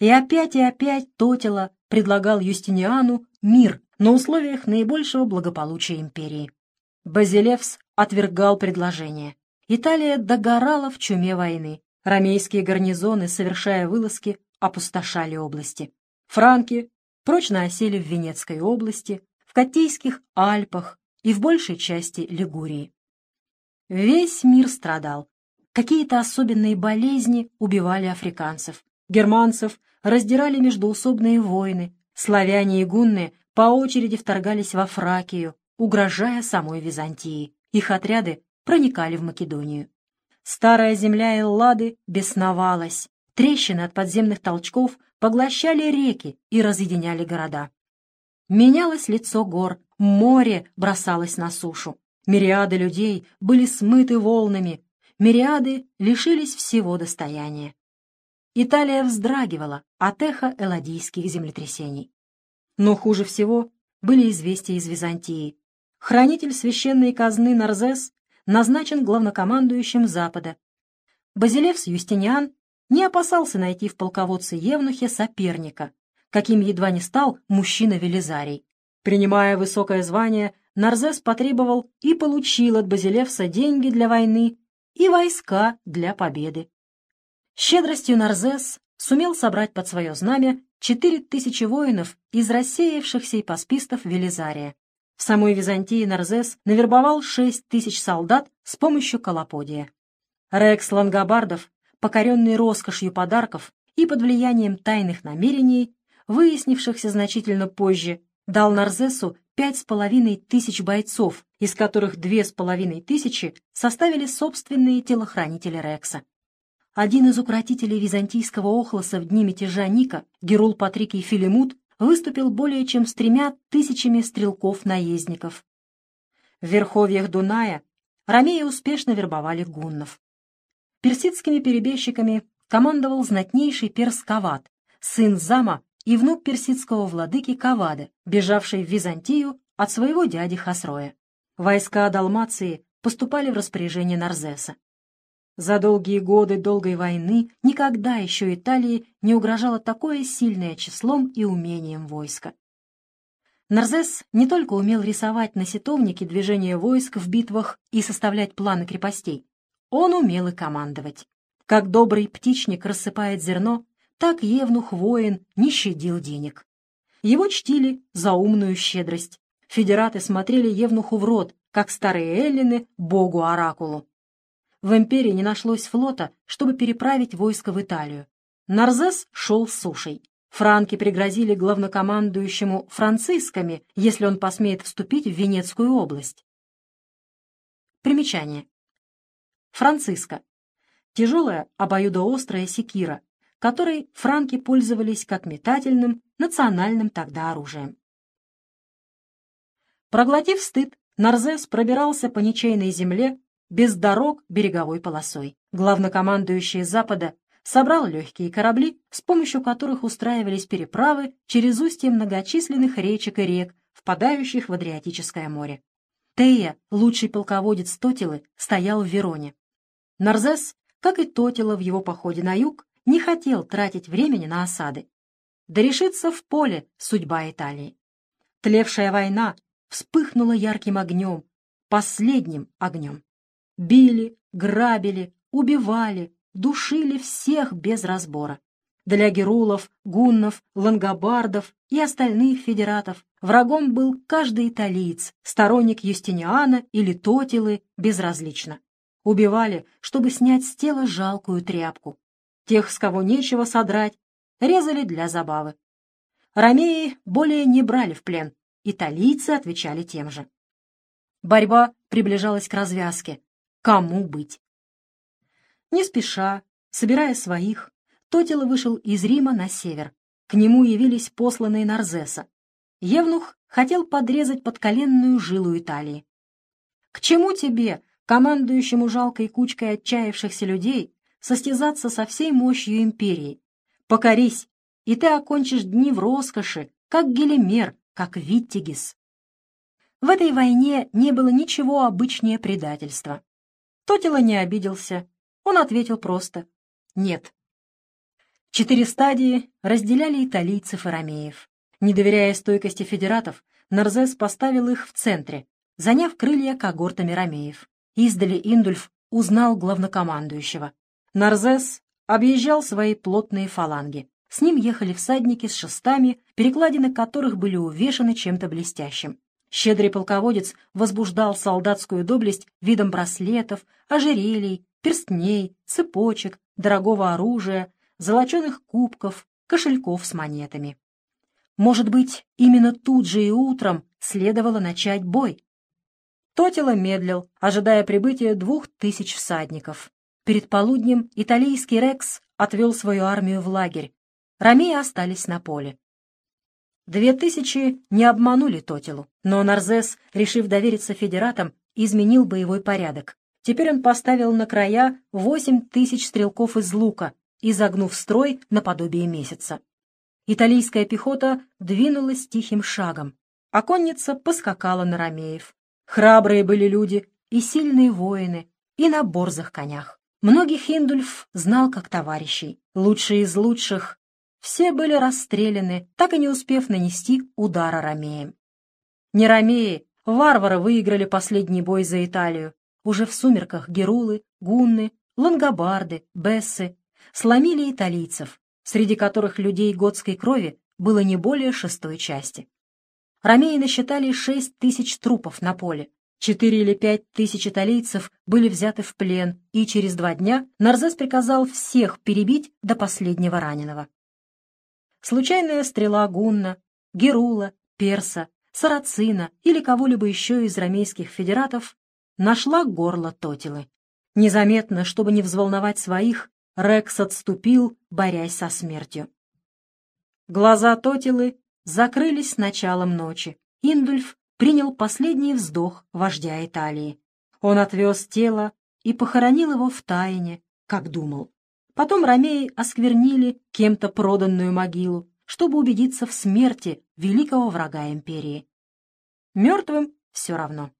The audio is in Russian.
И опять и опять Тотила предлагал Юстиниану мир на условиях наибольшего благополучия империи. Базилевс отвергал предложение. Италия догорала в чуме войны. Ромейские гарнизоны, совершая вылазки, опустошали области. Франки прочно осели в Венецкой области, в Котейских Альпах и в большей части Лигурии. Весь мир страдал. Какие-то особенные болезни убивали африканцев. Германцев раздирали междоусобные войны. Славяне и гунны по очереди вторгались во Фракию, угрожая самой Византии. Их отряды проникали в Македонию. Старая земля Эллады бесновалась. Трещины от подземных толчков поглощали реки и разъединяли города. Менялось лицо гор, море бросалось на сушу. Мириады людей были смыты волнами, мириады лишились всего достояния. Италия вздрагивала от эха эладийских землетрясений. Но хуже всего были известия из Византии. Хранитель священной казны Нарзес назначен главнокомандующим Запада. Базилевс Юстиниан не опасался найти в полководце Евнухе соперника, каким едва не стал мужчина Велизарий. Принимая высокое звание, Нарзес потребовал и получил от Базилевса деньги для войны и войска для победы. Щедростью Нарзес сумел собрать под свое знамя четыре тысячи воинов из рассеявшихся ипоспистов Велизария. В самой Византии Нарзес навербовал шесть тысяч солдат с помощью колоподия. Рекс Лангобардов, покоренный роскошью подарков и под влиянием тайных намерений, выяснившихся значительно позже, дал Нарзесу пять с половиной тысяч бойцов, из которых две с половиной тысячи составили собственные телохранители Рекса. Один из укротителей византийского охлоса в дни мятежа Ника, Герул Патрикий Филимут, выступил более чем с тремя тысячами стрелков-наездников. В верховьях Дуная ромеи успешно вербовали гуннов. Персидскими перебежчиками командовал знатнейший перс Кавад, сын Зама и внук персидского владыки Кавада, бежавший в Византию от своего дяди Хасроя. Войска Далмации поступали в распоряжение Нарзеса. За долгие годы долгой войны никогда еще Италии не угрожало такое сильное числом и умением войска. Нарзес не только умел рисовать на ситовнике движения войск в битвах и составлять планы крепостей, он умел и командовать. Как добрый птичник рассыпает зерно, так Евнух-воин не щадил денег. Его чтили за умную щедрость. Федераты смотрели Евнуху в рот, как старые эллины, богу-оракулу. В империи не нашлось флота, чтобы переправить войско в Италию. Нарзес шел сушей. Франки пригрозили главнокомандующему францисками, если он посмеет вступить в Венецкую область. Примечание. Франциска. Тяжелая обоюдоострая секира, которой франки пользовались как метательным, национальным тогда оружием. Проглотив стыд, Нарзес пробирался по ничейной земле без дорог береговой полосой. Главнокомандующий Запада собрал легкие корабли, с помощью которых устраивались переправы через устье многочисленных речек и рек, впадающих в Адриатическое море. Тея, лучший полководец Тотилы, стоял в Вероне. Нарзес, как и Тотила в его походе на юг, не хотел тратить времени на осады. Да решится в поле судьба Италии. Тлевшая война вспыхнула ярким огнем, последним огнем. Били, грабили, убивали, душили всех без разбора. Для герулов, гуннов, лангобардов и остальных федератов врагом был каждый италиец, сторонник Юстиниана или Тотилы, безразлично. Убивали, чтобы снять с тела жалкую тряпку. Тех, с кого нечего содрать, резали для забавы. Ромеи более не брали в плен, италийцы отвечали тем же. Борьба приближалась к развязке, кому быть. Не спеша, собирая своих, Тотила вышел из Рима на север. К нему явились посланные Нарзеса. Евнух хотел подрезать подколенную жилу Италии. «К чему тебе, командующему жалкой кучкой отчаявшихся людей, состязаться со всей мощью империи? Покорись, и ты окончишь дни в роскоши, как Гелимер, как Виттигис». В этой войне не было ничего обычнее предательства. Тотила не обиделся. Он ответил просто «нет». Четыре стадии разделяли италийцев и ромеев. Не доверяя стойкости федератов, Нарзес поставил их в центре, заняв крылья когортами ромеев. Издали Индульф узнал главнокомандующего. Нарзес объезжал свои плотные фаланги. С ним ехали всадники с шестами, перекладины которых были увешаны чем-то блестящим. Щедрый полководец возбуждал солдатскую доблесть видом браслетов, ожерелий, перстней, цепочек, дорогого оружия, золоченых кубков, кошельков с монетами. Может быть, именно тут же и утром следовало начать бой. Тотило медлил, ожидая прибытия двух тысяч всадников. Перед полуднем италийский Рекс отвел свою армию в лагерь. Ромеи остались на поле. Две тысячи не обманули Тотилу, но Нарзес, решив довериться федератам, изменил боевой порядок. Теперь он поставил на края восемь тысяч стрелков из лука, изогнув строй наподобие месяца. Италийская пехота двинулась тихим шагом, а конница поскакала на ромеев. Храбрые были люди и сильные воины, и на борзых конях. Многих Индульф знал как товарищей, лучшие из лучших. Все были расстреляны, так и не успев нанести удара ромеям. Не ромеи, варвары выиграли последний бой за Италию. Уже в сумерках герулы, гунны, лангобарды, бессы сломили италийцев, среди которых людей готской крови было не более шестой части. Ромеи насчитали шесть тысяч трупов на поле. Четыре или пять тысяч италийцев были взяты в плен, и через два дня Нарзес приказал всех перебить до последнего раненого. Случайная стрела Гунна, Герула, Перса, Сарацина или кого-либо еще из ромейских федератов нашла горло Тотилы. Незаметно, чтобы не взволновать своих, Рекс отступил, борясь со смертью. Глаза Тотилы закрылись с началом ночи. Индульф принял последний вздох вождя Италии. Он отвез тело и похоронил его в тайне, как думал. Потом ромеи осквернили кем-то проданную могилу, чтобы убедиться в смерти великого врага империи. Мертвым все равно.